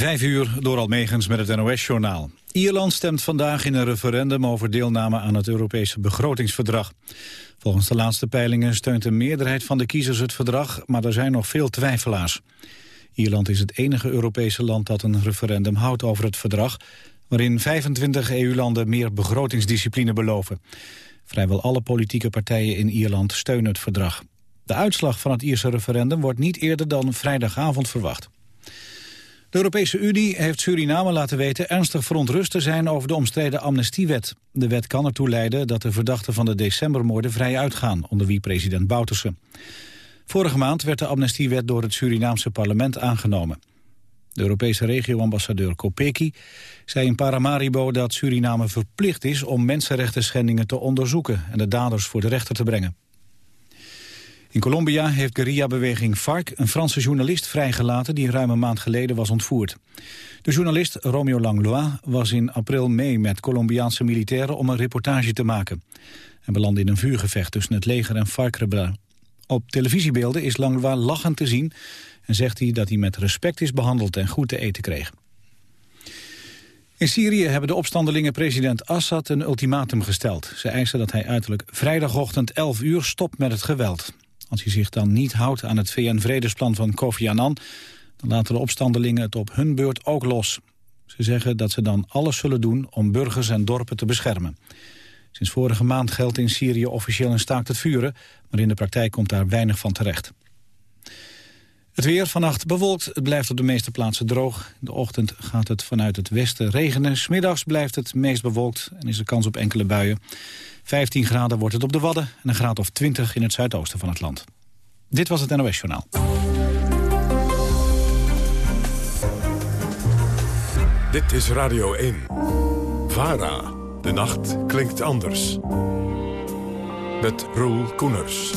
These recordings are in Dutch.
Vijf uur door Almegens met het NOS-journaal. Ierland stemt vandaag in een referendum over deelname aan het Europese begrotingsverdrag. Volgens de laatste peilingen steunt een meerderheid van de kiezers het verdrag, maar er zijn nog veel twijfelaars. Ierland is het enige Europese land dat een referendum houdt over het verdrag, waarin 25 EU-landen meer begrotingsdiscipline beloven. Vrijwel alle politieke partijen in Ierland steunen het verdrag. De uitslag van het Ierse referendum wordt niet eerder dan vrijdagavond verwacht. De Europese Unie heeft Suriname laten weten ernstig verontrust te zijn over de omstreden amnestiewet. De wet kan ertoe leiden dat de verdachten van de decembermoorden vrij uitgaan, onder wie president Bouterse. Vorige maand werd de amnestiewet door het Surinaamse parlement aangenomen. De Europese regioambassadeur Kopeki zei in Paramaribo dat Suriname verplicht is om mensenrechten schendingen te onderzoeken en de daders voor de rechter te brengen. In Colombia heeft guerrilla-beweging FARC een Franse journalist vrijgelaten die ruim een maand geleden was ontvoerd. De journalist Romeo Langlois was in april mee met Colombiaanse militairen om een reportage te maken. Hij belandde in een vuurgevecht tussen het leger en FARC-rebellen. Op televisiebeelden is Langlois lachend te zien en zegt hij dat hij met respect is behandeld en goed te eten kreeg. In Syrië hebben de opstandelingen president Assad een ultimatum gesteld. Ze eisen dat hij uiterlijk vrijdagochtend 11 uur stopt met het geweld. Als hij zich dan niet houdt aan het VN-vredesplan van Kofi Annan... dan laten de opstandelingen het op hun beurt ook los. Ze zeggen dat ze dan alles zullen doen om burgers en dorpen te beschermen. Sinds vorige maand geldt in Syrië officieel een staakt het vuren... maar in de praktijk komt daar weinig van terecht. Het weer vannacht bewolkt, het blijft op de meeste plaatsen droog. In de ochtend gaat het vanuit het westen regenen. Smiddags blijft het meest bewolkt en is er kans op enkele buien. 15 graden wordt het op de Wadden en een graad of 20 in het zuidoosten van het land. Dit was het NOS Journaal. Dit is Radio 1. VARA. De nacht klinkt anders. Met Roel Koeners.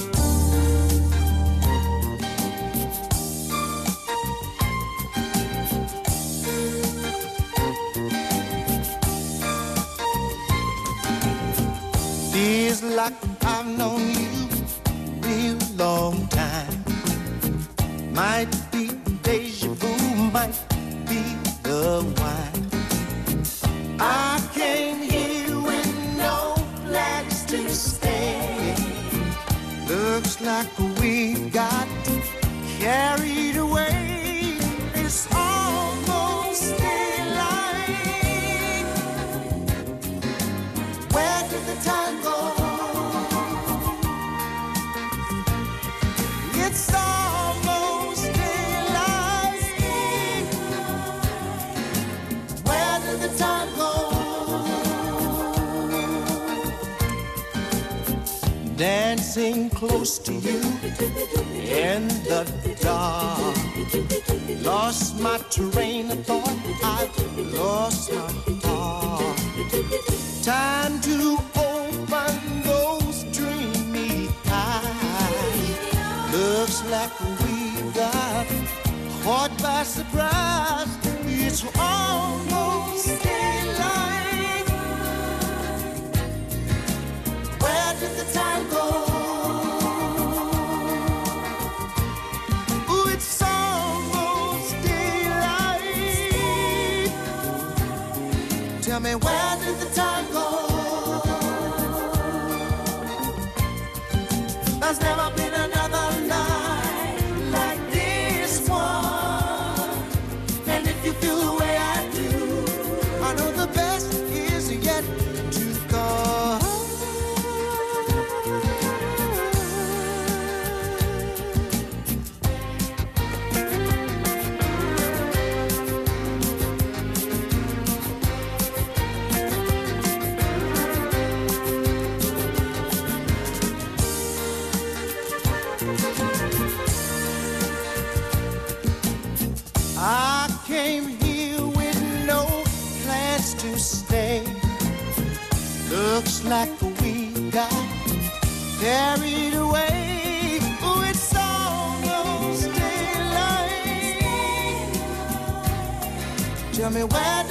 Like I've known you real long time. Might be deja vu, might be the wine. Dancing close to you in the dark. Lost my train of thought. I lost my heart. Time to open those dreamy eyes. Looks like we got caught by surprise. It's almost daylight. Where did the time go? Tell me where did the time go? There's never where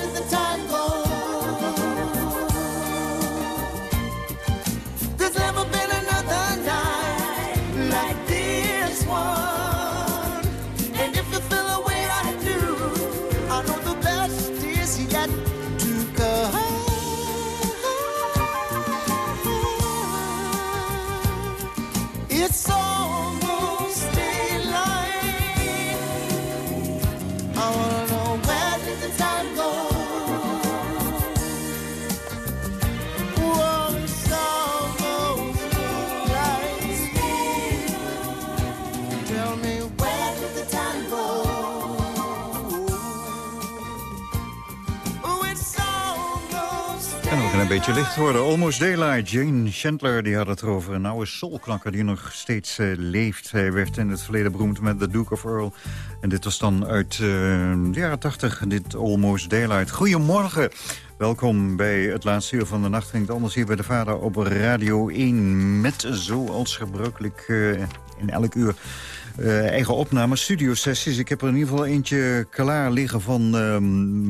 beetje licht worden. Almost Daylight. Jane Chandler die had het erover. Een oude soulknakker die nog steeds eh, leeft. Hij werd in het verleden beroemd met The Duke of Earl. En dit was dan uit eh, de jaren 80, dit Almost Daylight. Goedemorgen. Welkom bij het laatste uur van de nacht. Ging anders hier bij de Vader op Radio 1. Met zoals gebruikelijk eh, in elk uur eh, eigen opname, studiosessies. Ik heb er in ieder geval eentje klaar liggen van ehm,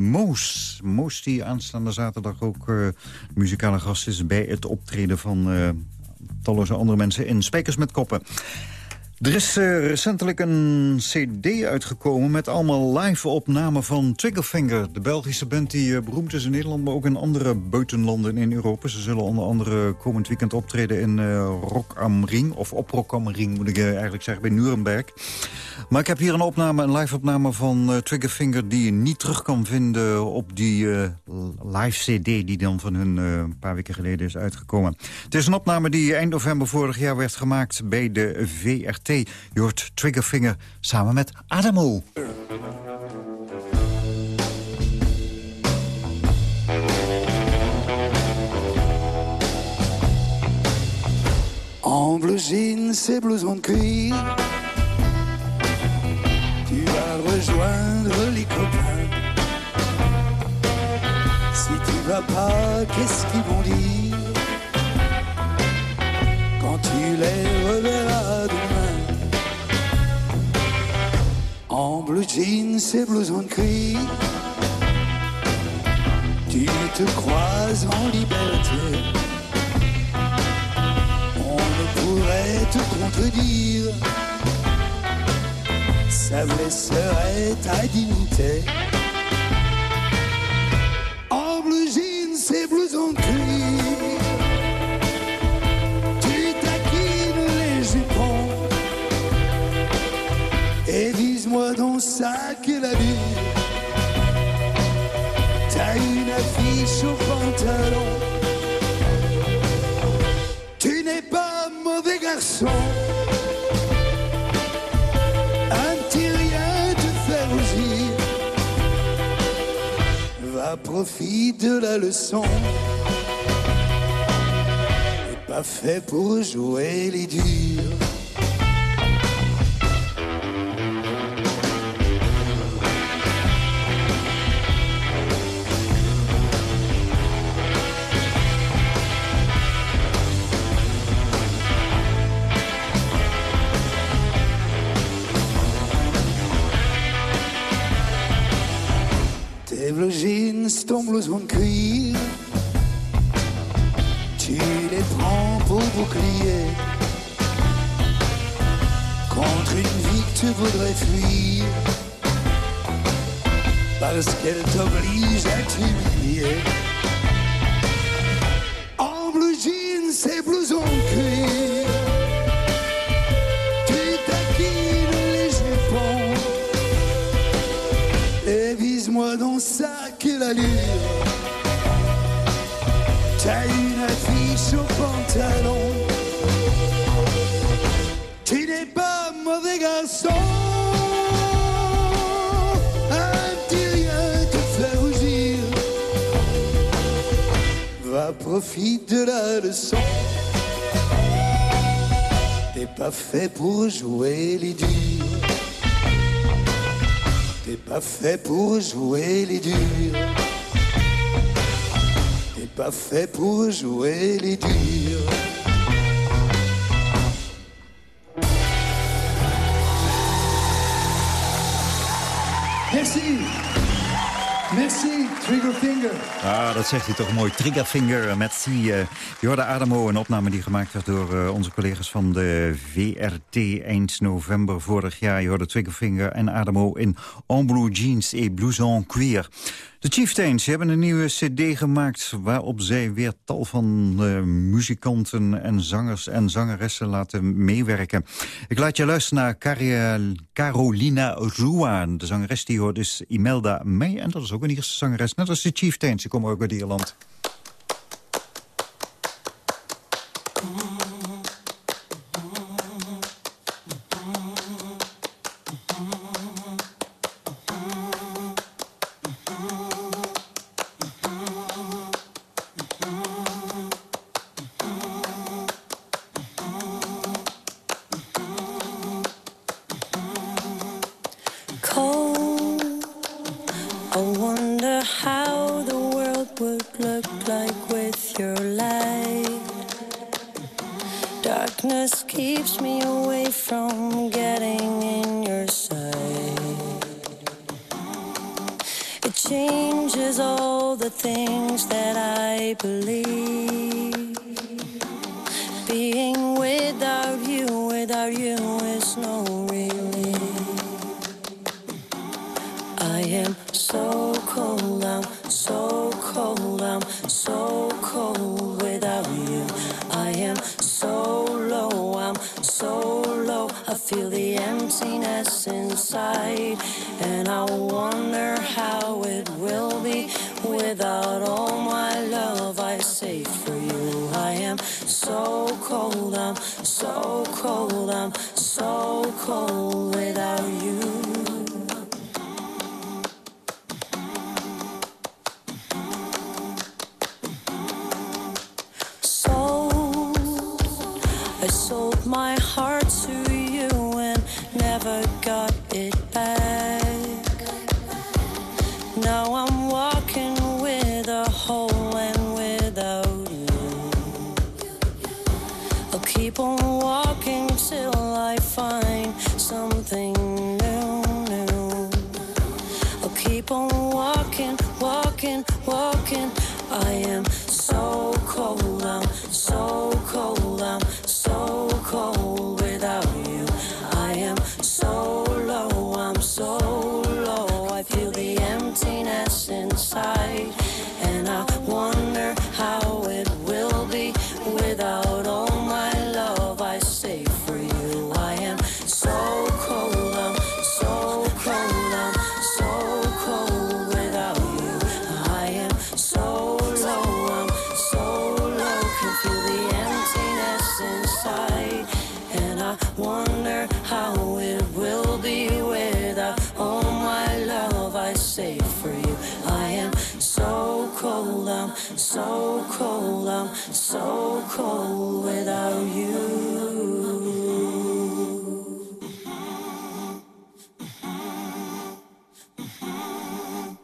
Moos. Moos die aanstaande zaterdag ook eh, muzikale gast is... bij het optreden van eh, talloze andere mensen in Spijkers met Koppen. Er is eh, recentelijk een cd uitgekomen met allemaal live opnamen van Triggerfinger. De Belgische band die eh, beroemd is in Nederland, maar ook in andere buitenlanden in Europa. Ze zullen onder andere komend weekend optreden in eh, Rock am Ring. Of op Rock am Ring moet ik eigenlijk zeggen, bij Nuremberg. Maar ik heb hier een opname, een live opname van Triggerfinger... die je niet terug kan vinden op die live cd die dan van hun een paar weken geleden is uitgekomen. Het is een opname die eind november vorig jaar werd gemaakt bij de VRT. Je hoort Triggerfinger samen met Adamo. En bleu jean, ces blousons de cuir. Tu vas rejoindre les copains. Si tu vas pas, qu'est-ce qu'ils vont dire quand tu les reverras En bleu jean, ces blousons de cuir. Tu te croises en liberté. On ne pourrait te contredire. Ça blesserait ta dignité. Profite de la leçon. T'es pas fait pour jouer les durs. Blouson de cuir Tu les prends pour bouclier Contre une vie que tu voudrais fuir. Parce qu'elle t'oblige à t'humilier T'as une affiche au pantalon. Tu n'es pas mauvais garçon. Un petit rien te fait rougir. Va profite de la leçon. T'es pas fait pour jouer les durs. T'es pas fait pour jouer les durs. T'es pas fait pour jouer les durs. Ah, dat zegt hij toch mooi. Triggerfinger met C. Uh, je hoorde Adamo, een opname die gemaakt werd door uh, onze collega's van de VRT eind november vorig jaar. Je hoorde Triggerfinger en Adamo in Blue Jeans et Blouson Queer. De Chieftains hebben een nieuwe cd gemaakt... waarop zij weer tal van uh, muzikanten en zangers en zangeressen laten meewerken. Ik laat je luisteren naar Car Carolina Rua. De zangeres die hoort is Imelda May. En dat is ook een Ierse zangeres, net als de Chieftains. Die komen ook uit Ierland. I am so cold, I'm so cold, I'm so cold without you. I am so low, I'm so low. I feel the emptiness inside, and I wonder how it will be without all my love I saved for you. I am so cold, I'm so cold, I'm so cold without you.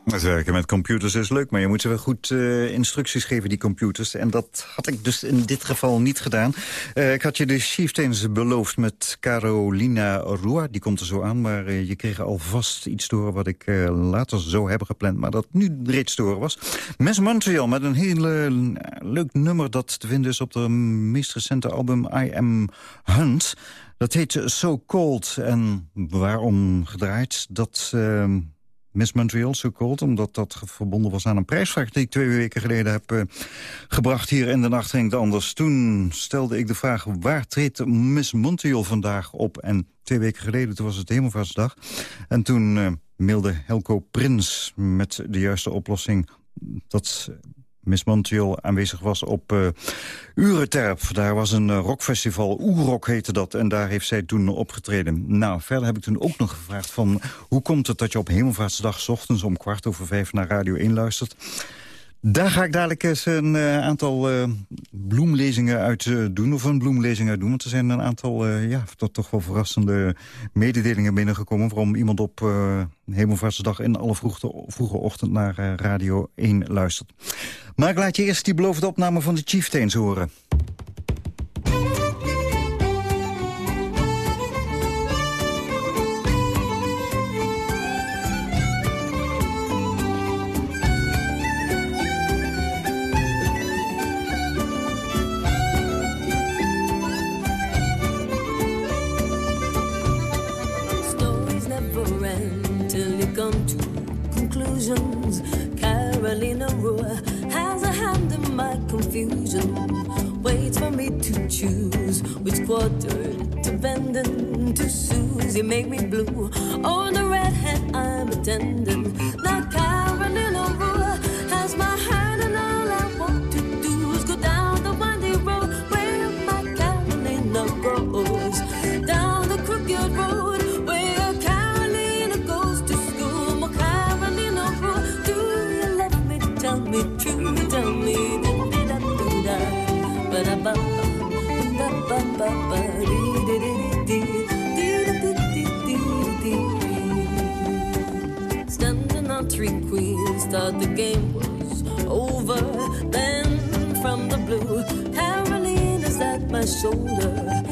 Het werken met computers is leuk, maar je moet ze wel goed uh, instructies geven, die computers. En dat had ik dus in dit geval niet gedaan. Uh, ik had je de chieftains beloofd met Carolina Rua. Die komt er zo aan, maar uh, je kreeg alvast iets door wat ik later zou hebben gepland. Maar dat nu reeds door was. Miss Montreal met een heel leuk nummer dat te vinden is op de meest recente album I Am Hunt. Dat heet So Cold. En waarom gedraaid? Dat... Miss Montreal, So Cold. Omdat dat verbonden was aan een prijsvraag die ik twee weken geleden heb uh, gebracht hier in de nacht ging anders. Toen stelde ik de vraag, waar treedt Miss Montreal vandaag op? En twee weken geleden, toen was het Hemelvaartsdag. En toen uh, mailde Helco Prins met de juiste oplossing... dat Miss Montreal aanwezig was op uh, Ureterp. Daar was een uh, rockfestival, Oerok heette dat, en daar heeft zij toen opgetreden. Nou, verder heb ik toen ook nog gevraagd van... hoe komt het dat je op Hemelvaartsdag ochtends om kwart over vijf naar Radio 1 luistert... Daar ga ik dadelijk eens een uh, aantal uh, bloemlezingen uit uh, doen. Of een bloemlezing uit doen. Want er zijn een aantal ja, toch, toch wel verrassende mededelingen binnengekomen... waarom iemand op Hemelvaartsdag in alle vroege, vroege ochtend naar Radio 1 luistert. Maar ik laat je eerst die beloofde opname van de Chieftains horen. Conclusions. Carolina Rua has a hand in my confusion. Waits for me to choose which quarter to bend and to. You make me blue. Oh, the red I'm attending. Carolina thought the game was over. Then from the blue, Carolina's at my shoulder.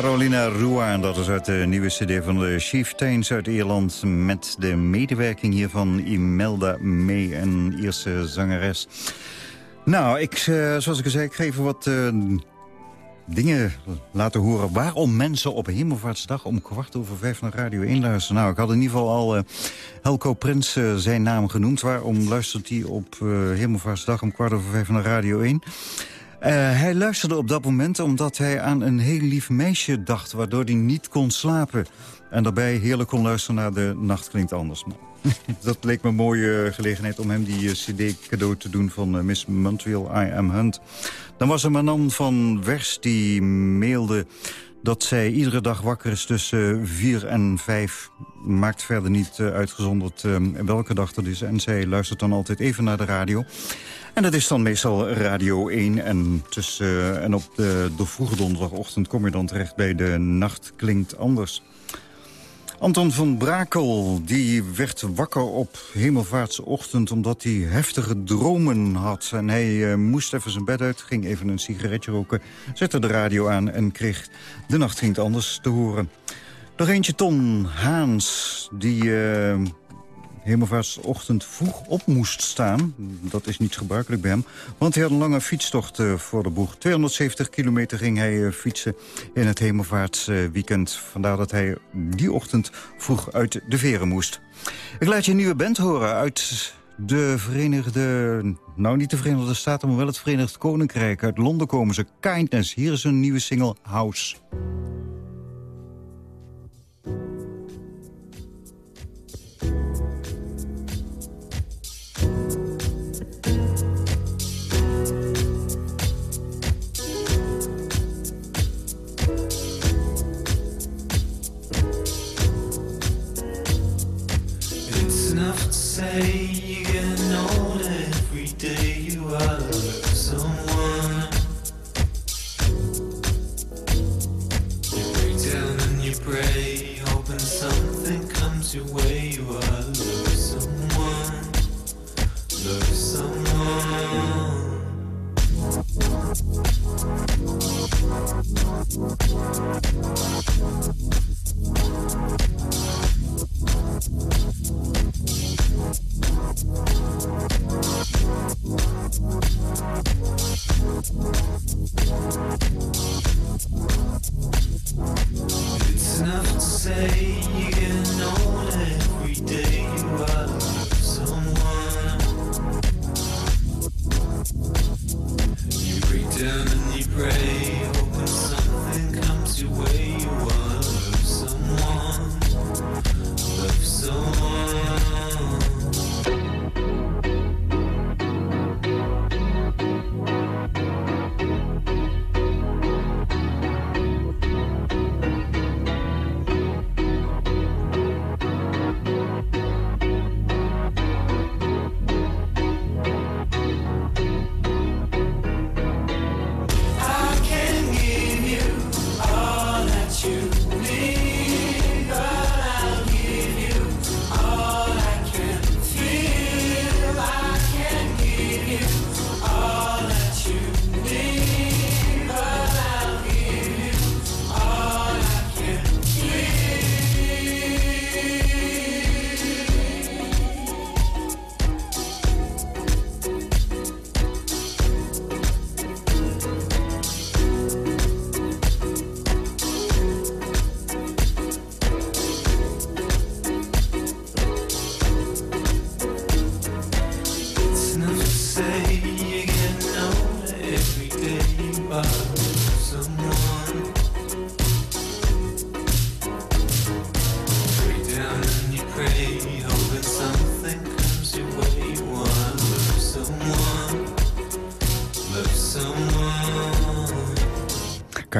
Carolina Rua, en dat is uit de nieuwe cd van de Chieftains uit Ierland... met de medewerking hier van Imelda May, een Ierse zangeres. Nou, ik, eh, zoals ik al zei, ik ga even wat eh, dingen laten horen... waarom mensen op Hemelvaartsdag om kwart over vijf naar Radio 1 luisteren. Nou, ik had in ieder geval al eh, Helco Prins zijn naam genoemd. Waarom luistert hij op Hemelvaartsdag om kwart over vijf naar Radio 1... Eh, hij luisterde op dat moment omdat hij aan een heel lief meisje dacht... waardoor hij niet kon slapen. En daarbij heerlijk kon luisteren naar De Nacht Klinkt Anders. Dat leek me een mooie gelegenheid om hem die eh, cd cadeau te doen... van eh, Miss Montreal, I Am Hunt. Dan was er Manon van Wers die mailde dat zij iedere dag wakker is tussen vier en vijf. Maakt verder niet eh, uitgezonderd eh, welke dag dat is. En zij luistert dan altijd even naar de radio. En dat is dan meestal Radio 1. En, tussen, eh, en op de, de vroege donderdagochtend kom je dan terecht bij De Nacht Klinkt Anders. Anton van Brakel die werd wakker op hemelvaartsochtend... omdat hij heftige dromen had. En hij eh, moest even zijn bed uit, ging even een sigaretje roken... zette de radio aan en kreeg De Nacht Ging Anders te horen. Nog eentje Ton Haans, die... eh, hemelvaartsochtend vroeg op moest staan. Dat is niet gebruikelijk bij hem, want hij had een lange fietstocht uh, voor de boeg. 270 kilometer ging hij uh, fietsen in het hemelvaartsweekend. Vandaar dat hij die ochtend vroeg uit de veren moest. Ik laat je een nieuwe band horen uit de Verenigde... Nou, niet de Verenigde Staten, maar wel het Verenigd Koninkrijk. Uit Londen komen ze. Kindness. Hier is een nieuwe single, House. say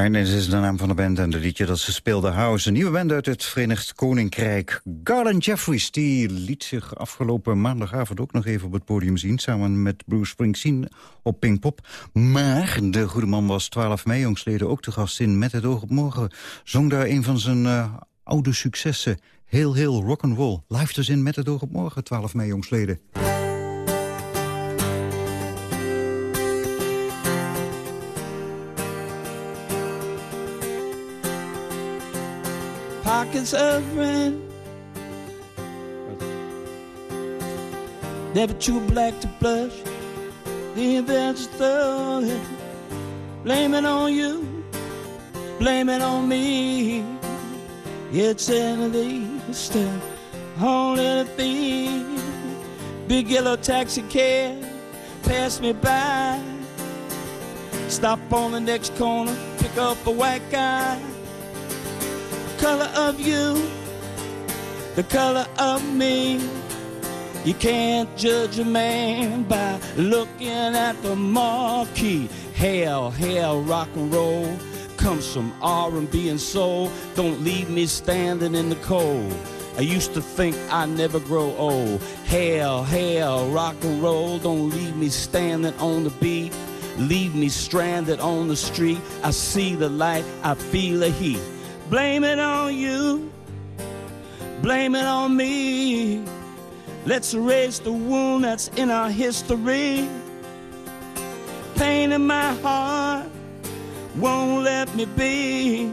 Kindness is de naam van de band en de liedje dat ze speelde House. Een nieuwe band uit het Verenigd Koninkrijk. Garland Jeffries die liet zich afgelopen maandagavond ook nog even op het podium zien... samen met Bruce Springsteen op Pinkpop. Maar de goede man was 12 mei jongsleden ook te gast in Met het oog op morgen. Zong daar een van zijn uh, oude successen. Heel, heel rock'n'roll. Live dus in Met het oog op morgen, 12 mei jongsleden. Pockets of rent. Never too black to blush. The events throw it. Blame it on you. Blame it on me. It's Emily step only thing. Big yellow taxi cab pass me by. Stop on the next corner, pick up a white guy color of you, the color of me. You can't judge a man by looking at the marquee. Hell, hell, rock and roll comes from R&B and soul. Don't leave me standing in the cold. I used to think I'd never grow old. Hell, hell, rock and roll. Don't leave me standing on the beat. Leave me stranded on the street. I see the light, I feel the heat. Blame it on you, blame it on me. Let's erase the wound that's in our history. Pain in my heart won't let me be.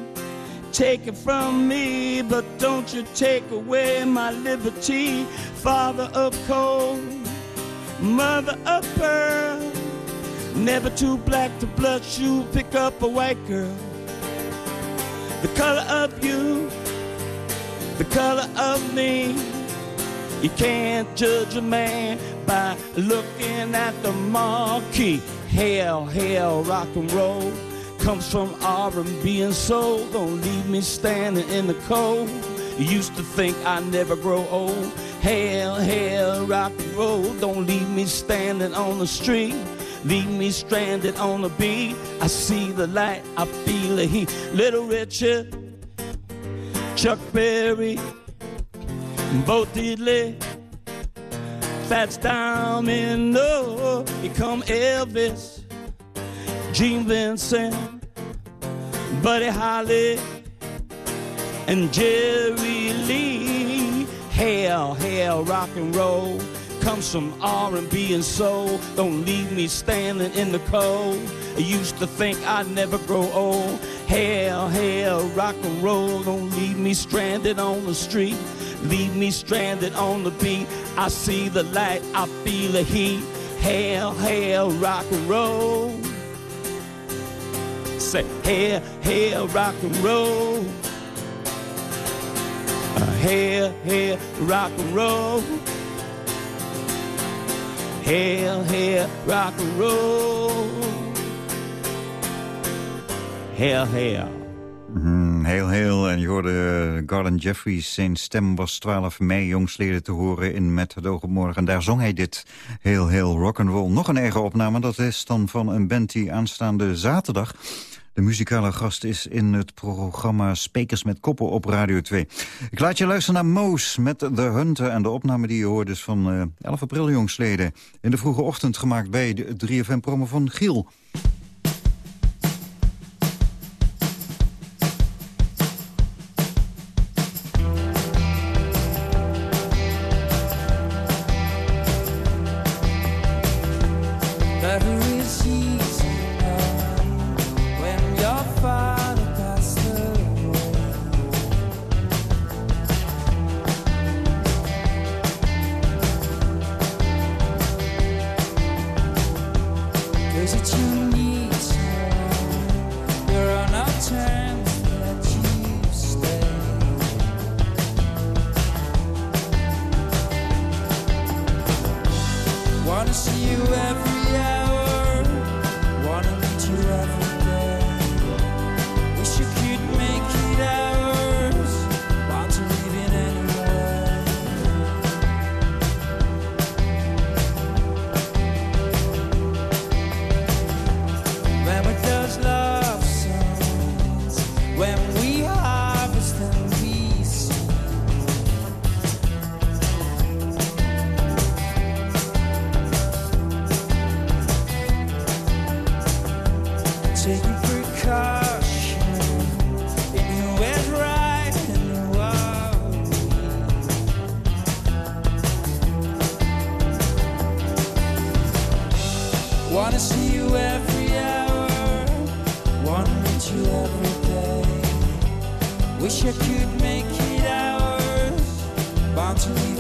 take it from me, but don't you take away my liberty. Father of coal, mother of pearl, never too black to blush you, pick up a white girl. The color of you, the color of me. You can't judge a man by looking at the marquee. Hell, hell, rock and roll comes from R&B and soul. Don't leave me standing in the cold. Used to think I never grow old. Hell, hell, rock and roll. Don't leave me standing on the street. Leave me stranded on the beat. I see the light, I feel the heat. Little Richard, Chuck Berry, Bo Diddley, Fats Domino. Here come Elvis, Gene Vincent, Buddy Holly, and Jerry Lee. Hell, hell, rock and roll comes from R&B and soul. Don't leave me standing in the cold. I used to think I'd never grow old. Hell, hell, rock and roll. Don't leave me stranded on the street. Leave me stranded on the beat. I see the light, I feel the heat. Hell, hell, rock and roll. Say, hell, hell, rock and roll. Uh, hell, hell, rock and roll. Hell, hell, rock and roll. Hell, hell. Hmm, heel, heel. En je hoorde Garden Jeffries. Zijn stem was 12 mei jongsleden te horen in Met het oog op morgen. En daar zong hij dit heel, heel rock'n'roll. Nog een eigen opname. Dat is dan van een band die aanstaande zaterdag... De muzikale gast is in het programma Spekers met Koppen op Radio 2. Ik laat je luisteren naar Moos met The Hunter. En de opname die je hoort is van eh 11 april jongsleden. In de vroege ochtend gemaakt bij de 3FM-promo van Giel. See you every hour, you every day. Wish I could make it ours, bound to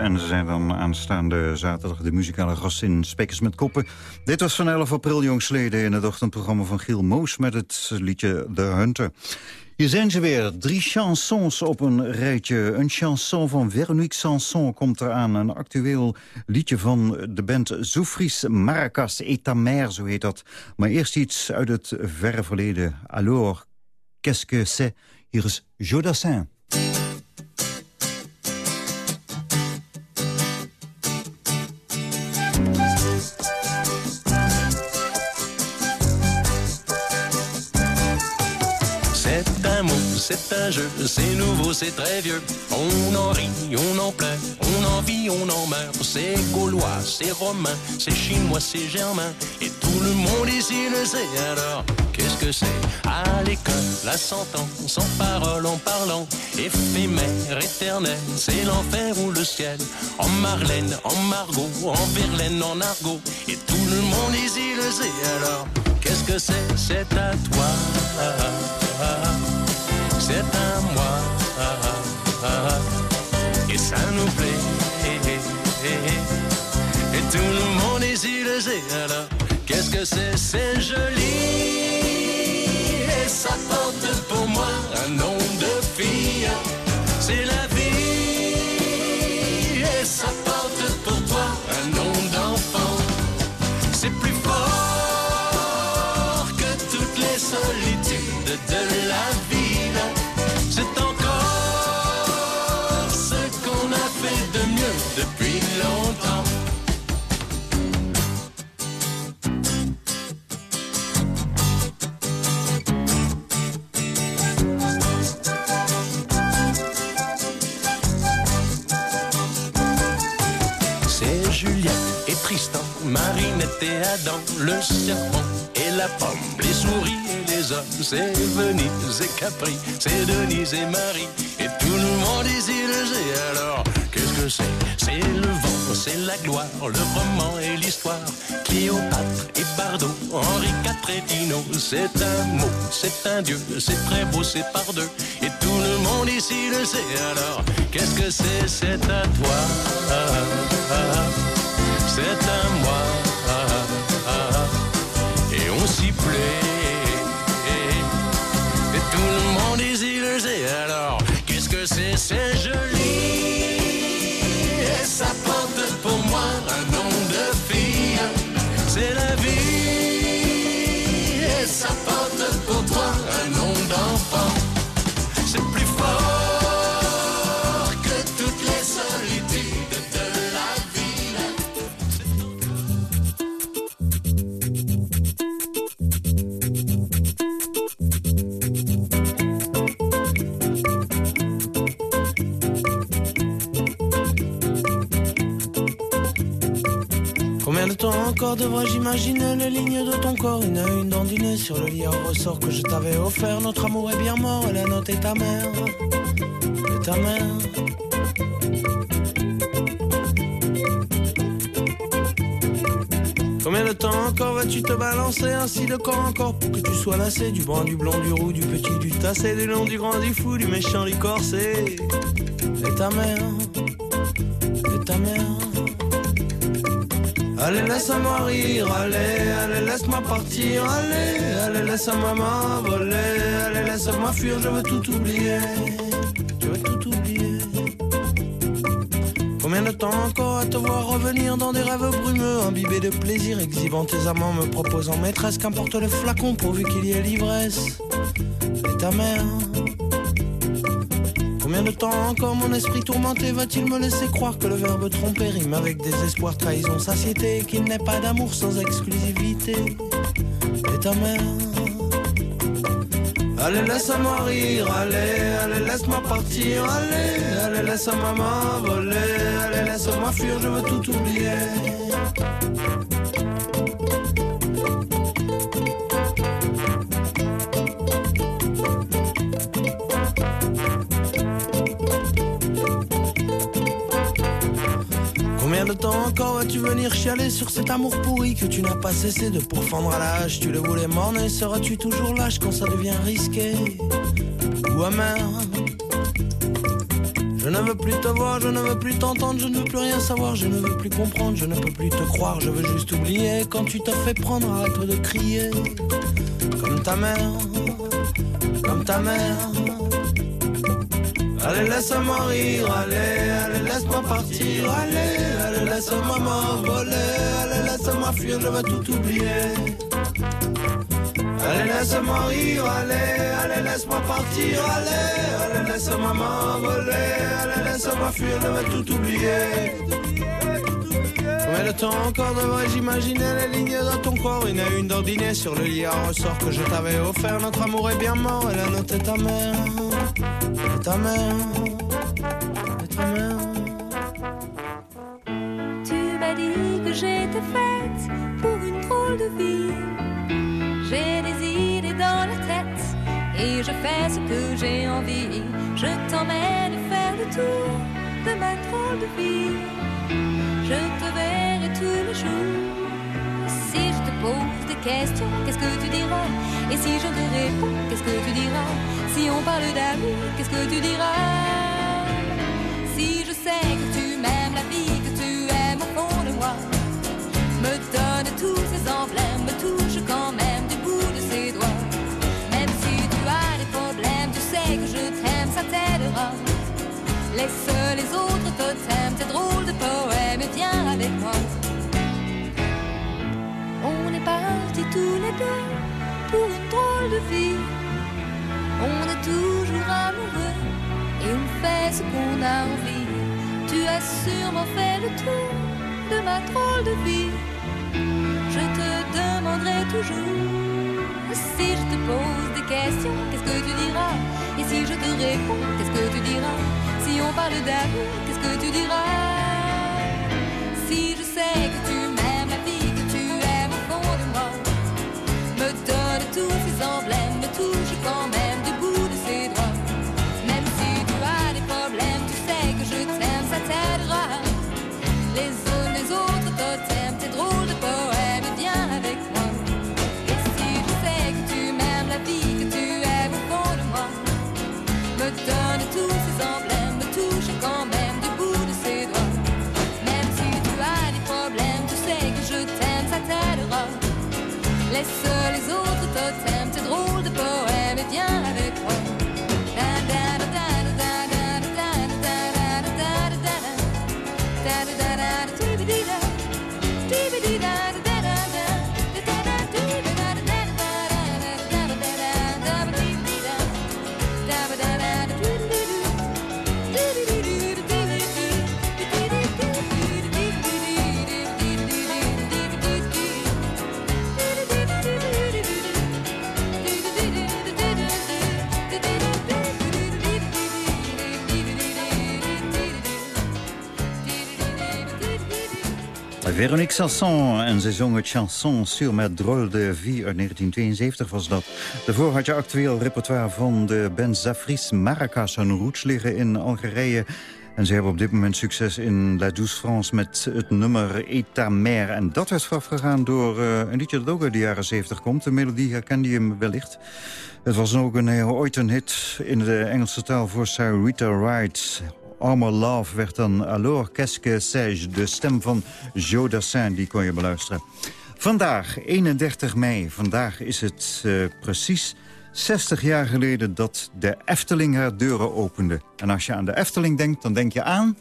En ze zijn dan aanstaande zaterdag de muzikale gast in Spekers met Koppen. Dit was van 11 april jongsleden in het ochtendprogramma van Giel Moos... met het liedje The Hunter. Hier zijn ze weer, drie chansons op een rijtje. Een chanson van Veronique Sanson komt eraan. Een actueel liedje van de band Zoufris Maracas et ta mère, zo heet dat. Maar eerst iets uit het verre verleden. Alors, qu'est-ce que c'est? Hier is Jodassin. C'est un jeu, c'est nouveau, c'est très vieux. On en rit, on en pleure, on en vit, on en meurt. C'est gaulois, c'est romain, c'est chinois, c'est germain. Et tout le monde ici le sait alors. Qu'est-ce que c'est? À l'école, la s'entend, sans parole, en parlant. Éphémère, éternel, c'est l'enfer ou le ciel. En Marlène, en Margot, en Verlaine, en argot. Et tout le monde ici le sait alors. Qu'est-ce que c'est? C'est à toi. C'est à moi. Et ça nous plaît. Et tout le monde le sait alors. Qu'est-ce que c'est? C'est joli. Et ça porte pour moi un nom de fille. C'est la Le serpent et la pomme, les souris et les hommes. C'est Venise et Capri, c'est Denise et Marie. Et tout le monde le sait alors. Qu'est-ce que c'est? C'est le vent, c'est la gloire, le roman et l'histoire. Cléopâtre et Bardot, Henri IV et Dino. C'est un mot, c'est un dieu, c'est très beau, c'est par deux. Et tout le monde ici le sait alors. Qu'est-ce que c'est? C'est à toi. C'est à moi. Plaît. Et tout le monde le sait alors. Qu'est-ce que c'est? C'est joli. Et ça porte pour moi un nom de fille. C'est la vie. Et ça porte pour toi un nom d'enfant. Encore devrais-je imaginer les lignes de ton corps. Une à une dandinée sur le lit en ressort que je t'avais offert. Notre amour est bien mort la note est ta mère. Et ta mère. Combien de temps encore vas-tu te balancer ainsi de corps encore Pour que tu sois lassé du brun, du blond, du roux, du petit, du tassé Du long, du grand, du fou, du méchant, du corsé. Et ta mère. Et ta mère Allez, laisse-moi rire, allez, allez, laisse-moi partir, allez, allez, laisse-moi m'envoler, allez, laisse-moi fuir, je veux tout oublier, je veux tout oublier. Combien de temps encore à te voir revenir dans des rêves brumeux, imbibés de plaisir, exhibant tes amants, me proposant maîtresse, qu'importe le flacon pourvu qu'il y ait l'ivresse. Et ta mère Combien de temps encore mon esprit tourmenté va-t-il me laisser croire que le verbe tromper rime avec désespoir, trahison, satiété, qu'il n'est pas d'amour sans exclusivité Et ta mère? Allez, laisse-moi rire, allez, allez, laisse-moi partir, allez, allez, laisse-moi m'envoler, allez, laisse-moi fuir, je veux tout oublier. Temps encore vas-tu venir chialer sur cet amour pourri que tu n'as pas cessé de pourfendre à l'âge Tu le voulais m'en et seras-tu toujours lâche quand ça devient risqué? Ou amer? Je ne veux plus te voir, je ne veux plus t'entendre, je ne veux plus rien savoir, je ne veux plus comprendre, je ne peux plus te croire, je veux juste oublier quand tu t'as fait prendre, arrête de crier. Comme ta mère, comme ta mère. Allez, laisse-moi rire, allez, allez, laisse-moi partir, allez, laisse-moi m'envoler, allez, laisse-moi fuir, je vais tout oublier. Allez, laisse-moi rire, allez, allez, laisse-moi partir, allez, allez, laisse-moi m'envoler, allez, laisse-moi fuir, je vais tout oublier. Combien de temps encore devrais-je imaginer les lignes de ton corps. Une à une d'ordinaire sur le lit à ressort que je t'avais offert. Notre amour est bien mort et la note ta mère. Ta mère. Ta mère j'étais faite pour une drôle de vie. J'ai des idées dans la tête et je fais ce que j'ai envie. Je t'emmène faire le tour de ma drôle de vie. Je te verrai tous les jours. Si je te pose des questions, qu'est-ce que tu diras? Et si je te réponds, qu'est-ce que tu diras? Si on parle d'amour, qu'est-ce que tu diras? Si je sais que tu m'aimes la vie, que tu me donne tous ces emblèmes, me touche quand même du bout de ses doigts. Même si tu as des problèmes, tu sais que je t'aime, ça t'aidera. Laisse les autres totems, tes drôles de poèmes, et viens avec moi. On est partis tous les deux pour une drôle de vie. On est toujours amoureux et on fait ce qu'on a envie. Tu as sûrement fait le tour de ma drôle de vie. Si je te pose des questions, qu'est-ce que tu diras? Et si je te réponds, qu'est-ce que tu diras? Si on parle d'amour, qu'est-ce que tu diras? Veronique Sanson en ze zong het chanson sur ma drôle de vie uit 1972 was dat. Daarvoor had je actueel repertoire van de band Zafris Maracas. Hun roots liggen in Algerije. En ze hebben op dit moment succes in La Douce France met het nummer Eta Mère. En dat werd voorafgegaan door eh, een liedje dat ook uit de jaren 70 komt. De melodie herkende je hem wellicht. Het was ook een, eh, ooit een hit in de Engelse taal voor Sarita Wright. Armor Love werd dan Alors qu'est-ce que? De stem van Joe Dassin, die kon je beluisteren. Vandaag, 31 mei, vandaag is het eh, precies 60 jaar geleden dat de Efteling haar deuren opende. En als je aan de Efteling denkt, dan denk je aan...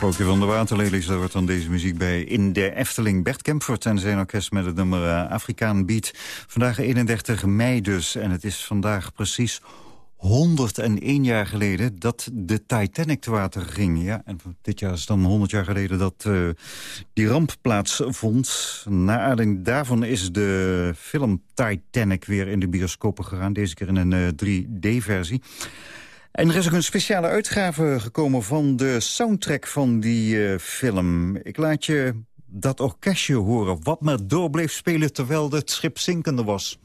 sprookje van de waterlelies, daar wordt dan deze muziek bij in de Efteling. Bert Kempfort en zijn orkest met het nummer uh, Afrikaan Beat. Vandaag 31 mei dus, en het is vandaag precies 101 jaar geleden dat de Titanic te water ging. Ja, en dit jaar is dan 100 jaar geleden dat uh, die ramp plaatsvond. Na aanleiding daarvan is de film Titanic weer in de bioscopen gegaan. Deze keer in een uh, 3D-versie. En er is ook een speciale uitgave gekomen van de soundtrack van die uh, film. Ik laat je dat orkestje horen, wat maar door bleef spelen terwijl het schip zinkende was.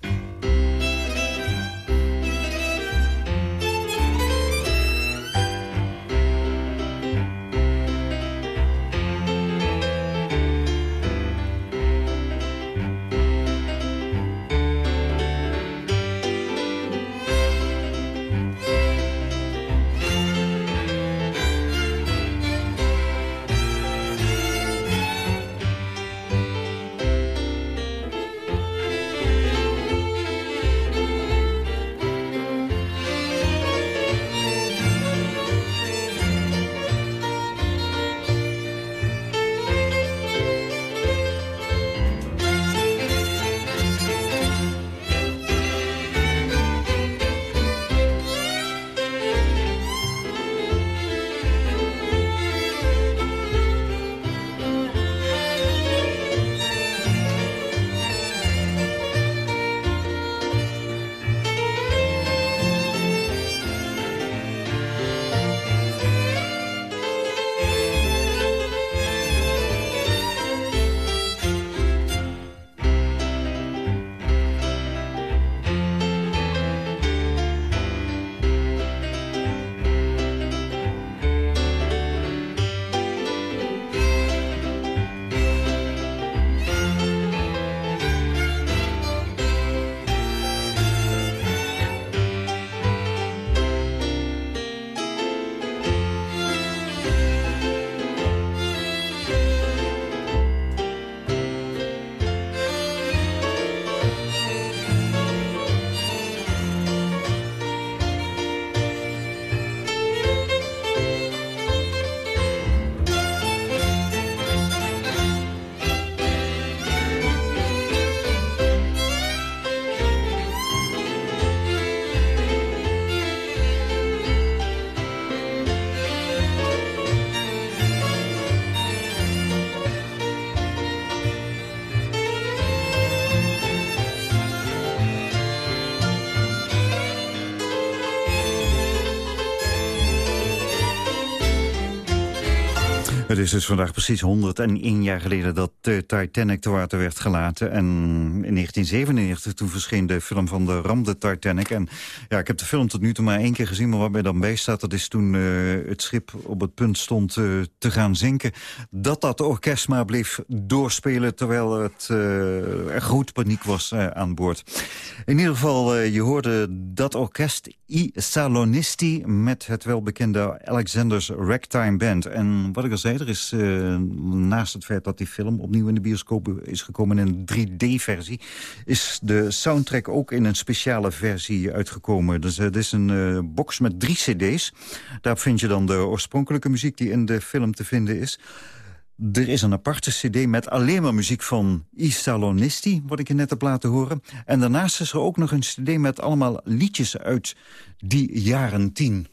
Het is dus vandaag precies 101 jaar geleden dat de Titanic te water werd gelaten. En in 1997 toen verscheen de film van de ramp de Titanic. En ja, ik heb de film tot nu toe maar één keer gezien, maar wat mij dan bij staat... dat is toen uh, het schip op het punt stond uh, te gaan zinken. Dat dat orkest maar bleef doorspelen terwijl het uh, er groot paniek was aan boord. In ieder geval, je hoorde dat orkest I Salonisti... met het welbekende Alexander's Ragtime Band. En wat ik al zei, er is uh, naast het feit dat die film opnieuw in de bioscoop is gekomen in een 3D-versie... is de soundtrack ook in een speciale versie uitgekomen. Dus het is een uh, box met drie cd's. Daar vind je dan de oorspronkelijke muziek die in de film te vinden is... Er is een aparte cd met alleen maar muziek van I Salonisti, wat ik je net heb laten horen. En daarnaast is er ook nog een cd met allemaal liedjes uit die jaren tien.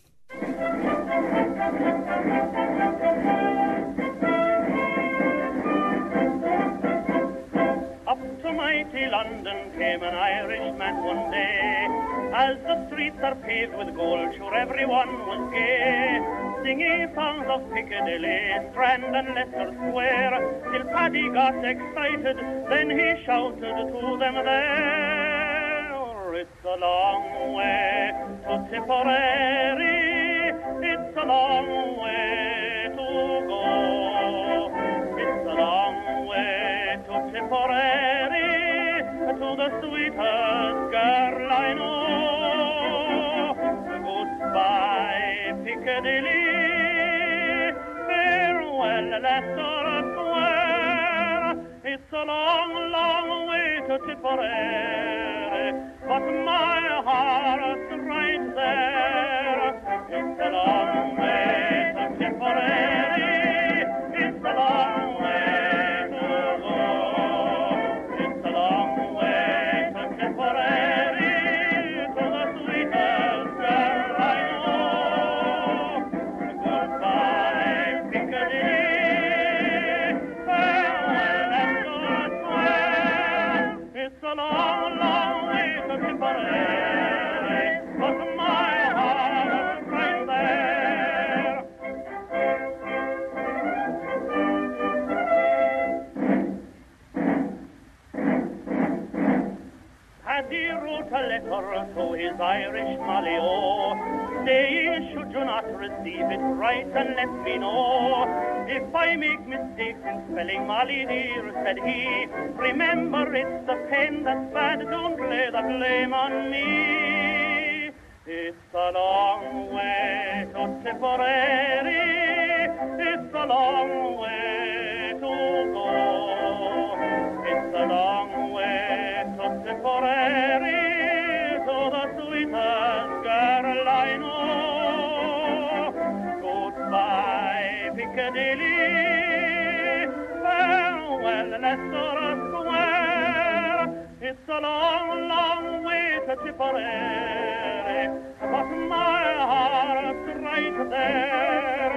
That one day. As the streets are paved with gold, sure everyone was gay. Singing songs of Piccadilly, Strand and Leicester Square, till Paddy got excited, then he shouted to them there. It's a long way to Tipperary, it's a long way to go. It's a long way to Tipperary, the sweetest girl I know. Goodbye, Piccadilly, farewell, Leicester Square. It's a long, long way to Tipperary, and let me know. If I make mistakes in spelling Molly dear, said he, remember it's the pen that's bad, don't lay the blame on me. It's a long way to Tipperary, it's a long way to go. It's a long way to Tipperary, جدلي فأول نسر الصوار الصلاة الله وتتفرير فاطمة هار سريت غير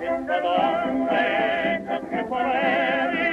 الصلاة وتتفرير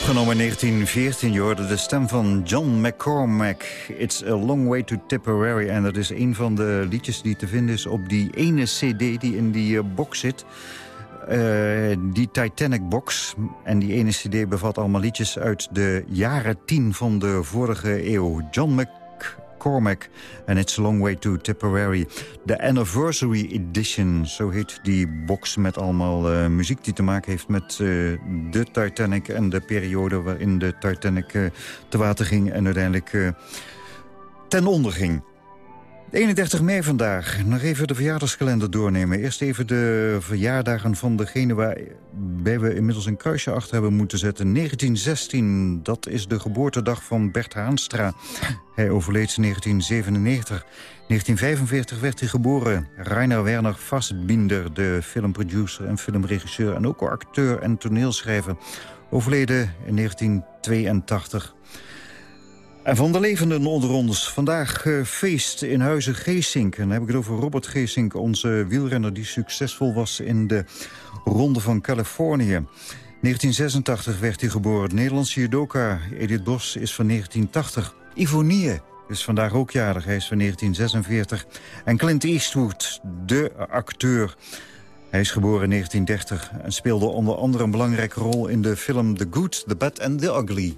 Opgenomen in 1914, je hoorde de stem van John McCormack. It's a long way to Tipperary. En dat is een van de liedjes die te vinden is op die ene cd die in die eh, box zit. Eh, die Titanic box. En die ene cd bevat allemaal liedjes uit de jaren 10 van de vorige eeuw. John McCormack en It's a Long Way to Tipperary. De Anniversary Edition, zo heet die box met allemaal eh, muziek die te maken heeft met eh, de Titanic... en de periode waarin de Titanic eh, te water ging en uiteindelijk ten onder ging. 31 mei vandaag. Nog even de verjaardagskalender doornemen. Eerst even de verjaardagen van degene waarbij we inmiddels een kruisje achter hebben moeten zetten. 1916, dat is de geboortedag van Bert Haanstra. Hij overleed in 1997. 1945 werd hij geboren. Rainer Werner Fassbinder, de filmproducer en filmregisseur... en ook acteur en toneelschrijver. Overleden in 1982. En van de levenden onder ons. Vandaag eh, feest in Huizen Geesink. En dan heb ik het over Robert Geesink, onze wielrenner... die succesvol was in de Ronde van Californië. 1986 werd hij geboren. Nederlandse judoka Edith Bos is van 1980. Ivonie is vandaag ook jarig. Hij is van 1946. En Clint Eastwood, de acteur... Hij is geboren in 1930 en speelde onder andere een belangrijke rol... in de film The Good, The Bad and The Ugly.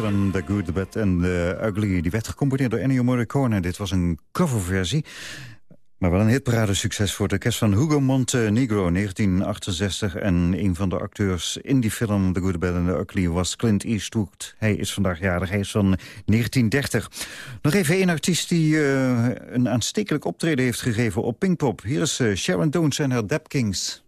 Film The Good, The Bad and The Ugly... die werd gecomponeerd door Ennio Morricone. Dit was een coverversie. Maar wel een hitparade succes voor de kerst van Hugo Montenegro 1968. En een van de acteurs in die film The Good, Bad and The Ugly was Clint Eastwood. Hij is vandaag jarig, hij is van 1930. Nog even één artiest die uh, een aanstekelijk optreden heeft gegeven op Pinkpop. Hier is uh, Sharon Jones en haar Dap Kings.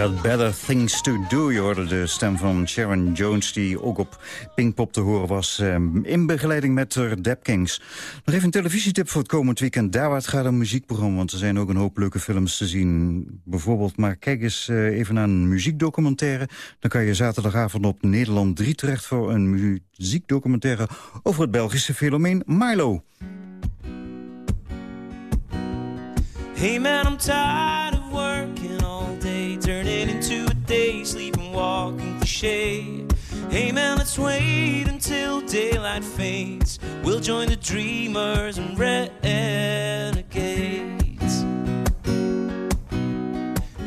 Got better things to do. Je hoorde de stem van Sharon Jones, die ook op Pinkpop te horen was... Ehm, in begeleiding met de Kings. Nog even een televisietip voor het komend weekend. Daar waar het gaat om muziekprogramma, want er zijn ook een hoop leuke films te zien. Bijvoorbeeld, maar kijk eens uh, even naar een muziekdocumentaire. Dan kan je zaterdagavond op Nederland 3 terecht... voor een muziekdocumentaire over het Belgische fenomeen Milo. Hey man, I'm tired cliche. Hey man, let's wait until daylight fades. We'll join the dreamers and renegades.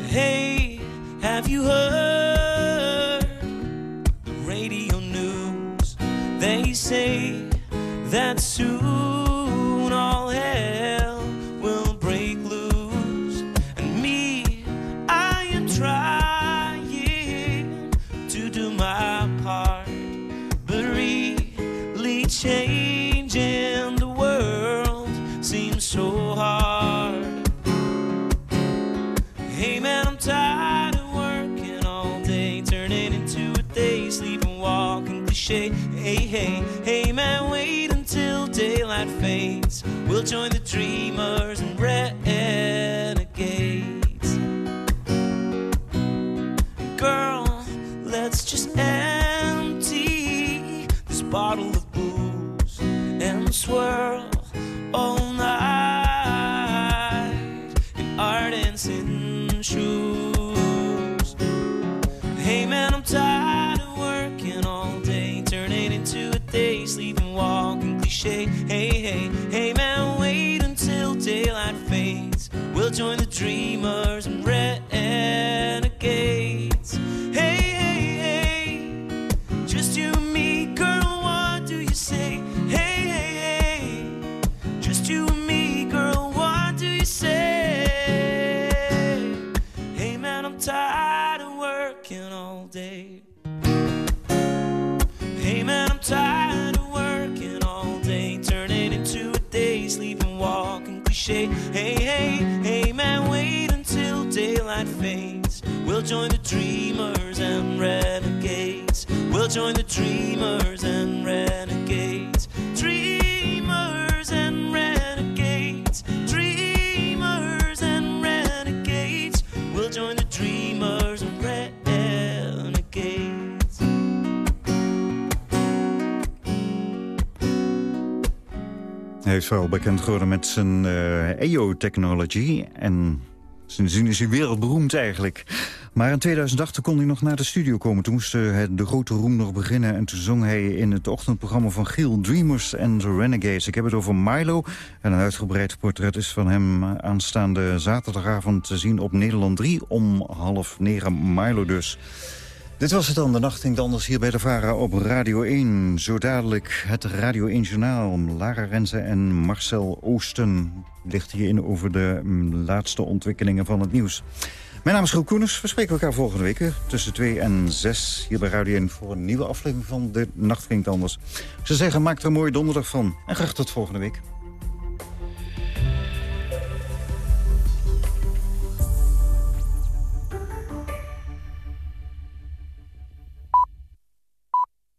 Hey, have you heard the radio news? They say that soon We'll join the dreamers and renegades. Girl, let's just empty this bottle of booze and swirl all night in ardence in shoes. Hey man, I'm tired of working all day, turning into a day, sleeping, walking cliche. Join the dreamers join the dreamers and renegades. We'll join the dreamers and renegades. Dreamers and renegades. Dreamers and renegades. We'll join the dreamers and renegades. Hij is vooral bekend geworden met zijn eh EO-technology. En sindsdien is hij wereldberoemd eigenlijk. Maar in 2008 kon hij nog naar de studio komen. Toen moest eh, de grote roem nog beginnen. En toen zong hij in het ochtendprogramma van Giel... Dreamers and Renegades. Ik heb het over Milo. En een uitgebreid portret is van hem aanstaande zaterdagavond te zien op Nederland 3. Om half negen Milo dus. Dit was het dan, de nacht ging anders hier bij de VARA op Radio 1. Zo dadelijk het Radio 1 Journaal. Lara Renze en Marcel Oosten ligt hierin over de mm, laatste ontwikkelingen van het nieuws. Mijn naam is Groep Koeners. We spreken elkaar volgende week tussen 2 en 6 hier bij Radio 1... voor een nieuwe aflevering van De Nacht Ging Anders. Zou zeggen, maak er een mooie donderdag van en graag tot volgende week.